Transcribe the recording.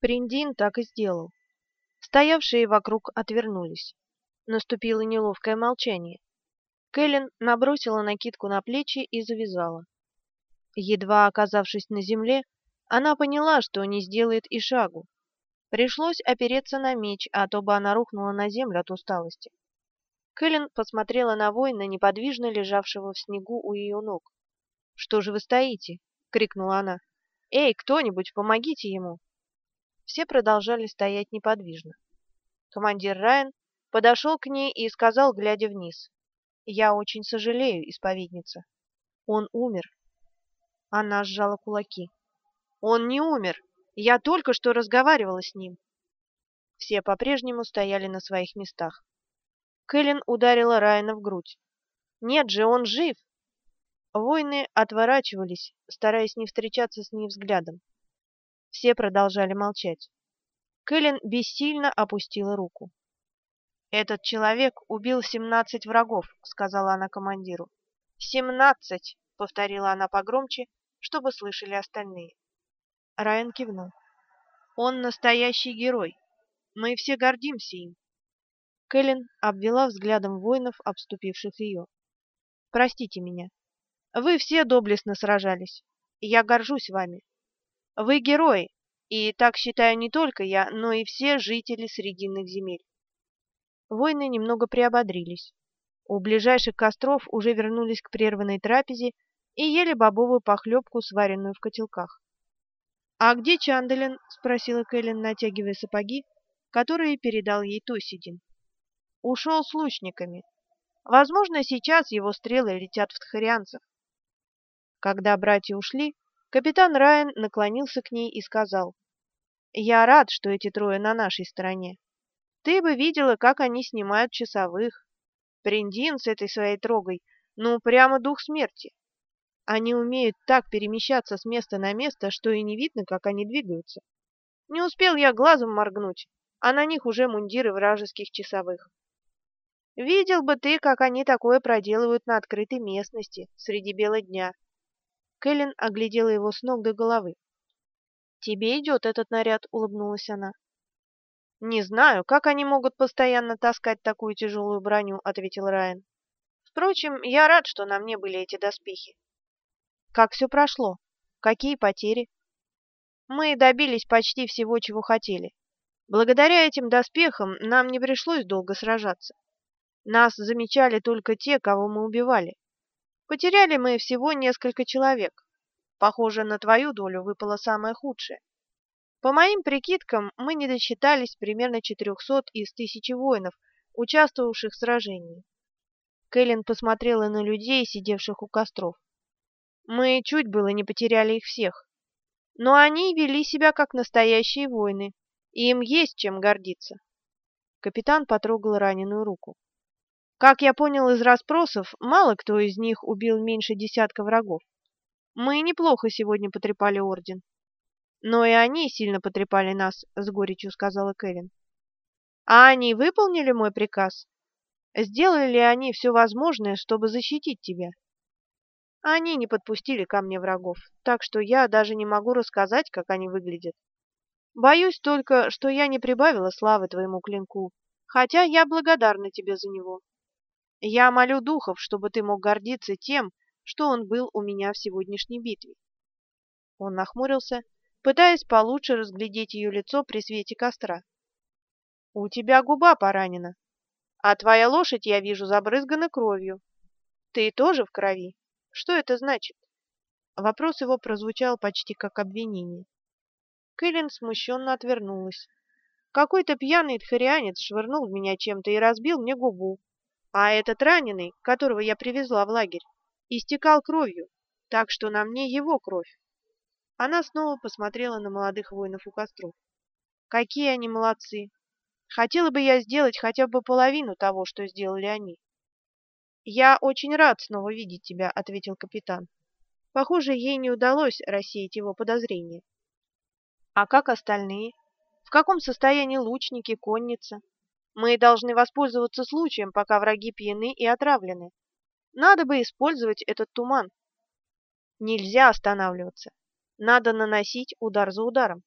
Приндин так и сделал. Стоявшие вокруг отвернулись. Наступило неловкое молчание. Кэлен набросила накидку на плечи и завязала. Едва оказавшись на земле, она поняла, что не сделает и шагу. Пришлось опереться на меч, а то бы она рухнула на землю от усталости. Кэлен посмотрела на воина, неподвижно лежавшего в снегу у ее ног. «Что же вы стоите?» — крикнула она. «Эй, кто-нибудь, помогите ему!» Все продолжали стоять неподвижно. Командир Райан подошел к ней и сказал, глядя вниз. «Я очень сожалею, исповедница. Он умер». Она сжала кулаки. «Он не умер. Я только что разговаривала с ним». Все по-прежнему стояли на своих местах. Кэлен ударила Райана в грудь. «Нет же, он жив!» Воины отворачивались, стараясь не встречаться с ней взглядом. Все продолжали молчать. Кэлен бессильно опустила руку. «Этот человек убил семнадцать врагов», — сказала она командиру. «Семнадцать!» — повторила она погромче, чтобы слышали остальные. Райан кивнул. «Он настоящий герой. Мы все гордимся им. Кэлен обвела взглядом воинов, обступивших ее. «Простите меня. Вы все доблестно сражались. Я горжусь вами. Вы герои, и так считаю не только я, но и все жители Срединных земель». Воины немного приободрились. У ближайших костров уже вернулись к прерванной трапезе и ели бобовую похлебку, сваренную в котелках. «А где Чанделин?» — спросила Кэлен, натягивая сапоги, которые передал ей Тосидин ушел с лучниками. Возможно, сейчас его стрелы летят в тхарианцев. Когда братья ушли, капитан Райан наклонился к ней и сказал, «Я рад, что эти трое на нашей стороне. Ты бы видела, как они снимают часовых. Приндин с этой своей трогой, ну, прямо дух смерти. Они умеют так перемещаться с места на место, что и не видно, как они двигаются. Не успел я глазом моргнуть, а на них уже мундиры вражеских часовых. Видел бы ты, как они такое проделывают на открытой местности, среди бела дня. Кэлен оглядела его с ног до головы. «Тебе идет этот наряд», — улыбнулась она. «Не знаю, как они могут постоянно таскать такую тяжелую броню», — ответил Райан. «Впрочем, я рад, что на мне были эти доспехи». «Как все прошло? Какие потери?» «Мы добились почти всего, чего хотели. Благодаря этим доспехам нам не пришлось долго сражаться. Нас замечали только те, кого мы убивали. Потеряли мы всего несколько человек. Похоже, на твою долю выпало самое худшее. По моим прикидкам, мы не досчитались примерно 400 из тысячи воинов, участвовавших в сражении. Кэлен посмотрела на людей, сидевших у костров. Мы чуть было не потеряли их всех. Но они вели себя как настоящие воины, и им есть чем гордиться. Капитан потрогал раненую руку. Как я понял из расспросов, мало кто из них убил меньше десятка врагов. Мы неплохо сегодня потрепали орден. Но и они сильно потрепали нас, с горечью сказала Кевин. А они выполнили мой приказ? Сделали ли они все возможное, чтобы защитить тебя? Они не подпустили ко мне врагов, так что я даже не могу рассказать, как они выглядят. Боюсь только, что я не прибавила славы твоему клинку, хотя я благодарна тебе за него. Я молю духов, чтобы ты мог гордиться тем, что он был у меня в сегодняшней битве. Он нахмурился, пытаясь получше разглядеть ее лицо при свете костра. У тебя губа поранена, а твоя лошадь, я вижу, забрызгана кровью. Ты тоже в крови. Что это значит? Вопрос его прозвучал почти как обвинение. Кэлен смущенно отвернулась. Какой-то пьяный тхарианец швырнул в меня чем-то и разбил мне губу. А этот раненый, которого я привезла в лагерь, истекал кровью, так что на мне его кровь. Она снова посмотрела на молодых воинов у костров. Какие они молодцы! Хотела бы я сделать хотя бы половину того, что сделали они. «Я очень рад снова видеть тебя», — ответил капитан. Похоже, ей не удалось рассеять его подозрения. «А как остальные? В каком состоянии лучники, конница?» Мы должны воспользоваться случаем, пока враги пьяны и отравлены. Надо бы использовать этот туман. Нельзя останавливаться. Надо наносить удар за ударом.